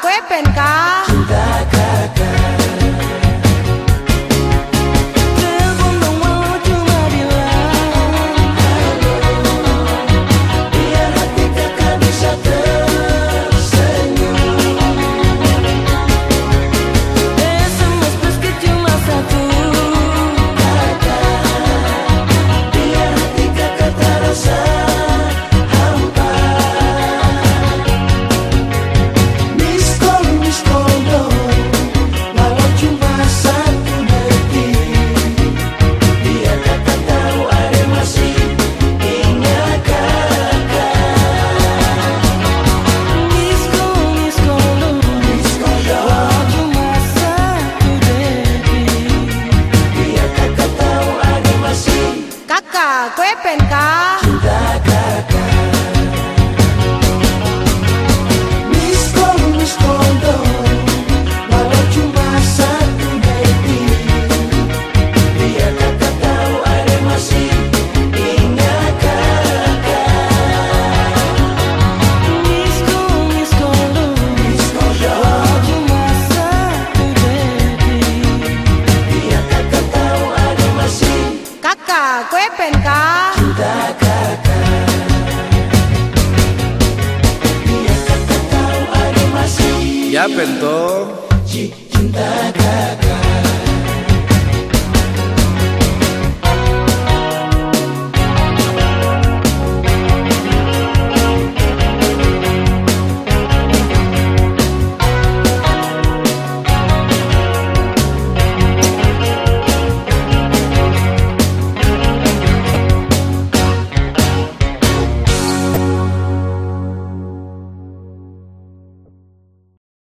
cuépenca. Biarkah